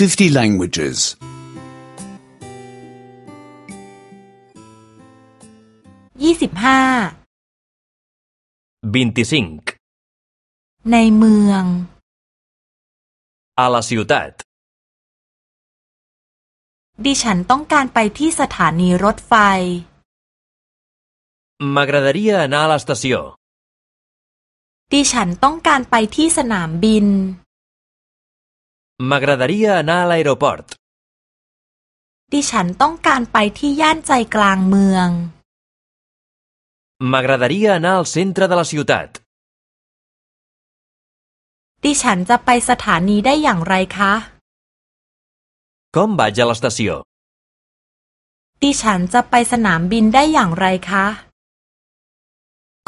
50 languages. ยี่สิบห้า 25. ในเมือง A la ciutat. ดิฉันต้องการไปที่สถานีรถไฟ M'agradaria anar a l'estació. ดิฉันต้องการไปที่สนามบิน M'agradaria anar a l'aeroport. ดิฉันต้องการไปที่ย่านใจกลางเมือง M'agradaria anar al centre de la ciutat. ดิฉันจะไปสถานีได้อย่างไรคะ Com vaig a l'estació? ดิฉันจะไปสนามบินได้อย่างไรคะ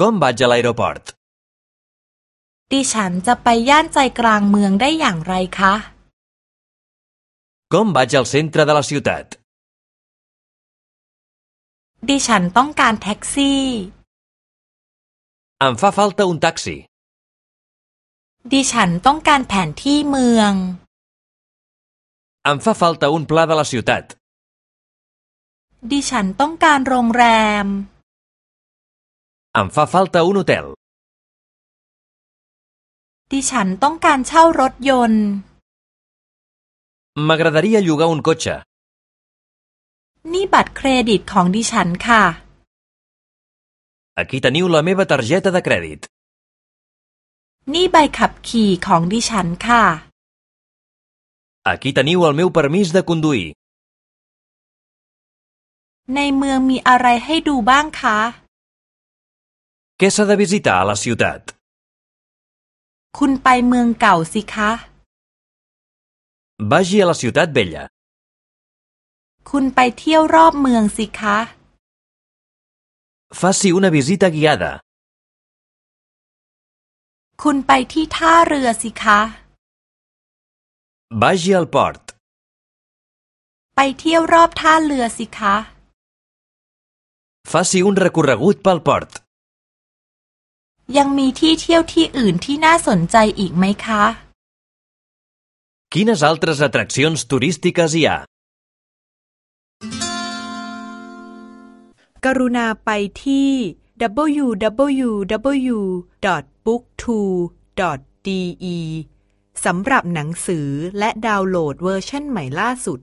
Com vaig a l'aeroport? ดิฉันจะไปย่านใจกลางเมืองได้อย่างไรคะ Com vaig al centre de la ciutat? ดิฉันต้องการแท็กซี่ Em fa falta un taxi. ดิฉันต้องการแผนที่เมือง Em fa falta un pla de la ciutat. ดิฉันต้องการโรงแรม Em fa falta un hotel. ดิฉันต้องการเช่ารถยนต์ M'agradaria llogar un cotxe. นี่บัตรเครดิตของดิฉันค่ะ Aquí teniu la meva targeta de crèdit. นี่ใบขับขี่ของดิฉันค่ะ Aquí teniu el meu permís de conduir. ในเมืองมีอะไรให้ดูบ้างคะ Què s'ha de visitar a la ciutat? คุณไปเมืองเก่าสิคะ Vagi a la ciutat vella. คุณไปเที่ยวรอบเมืองสิคะ Faci una visita guiada. คุณไปที่ท่าเรือสิคะ Vagi al port. ไปเที่ยวรอบท่าเรือสิคะ Faci un recorregut pel port. ยังมีที่เที่ยวที่อื่นที่น่าสนใจอีกไหมคะ Quines altres atraccions turístiques hi ha? กรุณาไปที่ www.booktwo.de สำหรับหนังสือและดาวน์โหลดเวอร์ชันใหม่ล่าสุด